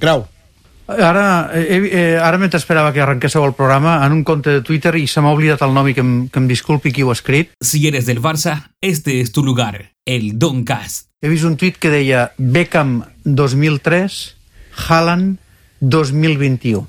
Grau. Ara, eh, eh, ara mentre esperava que arrenquéssiu el programa, en un compte de Twitter, i se m'ha oblidat el nom i que em, que em disculpi qui ho ha escrit... Si eres del Barça, este és es tu lugar, el Doncast. He vist un tuit que deia Beckham 2003, Haaland 2021.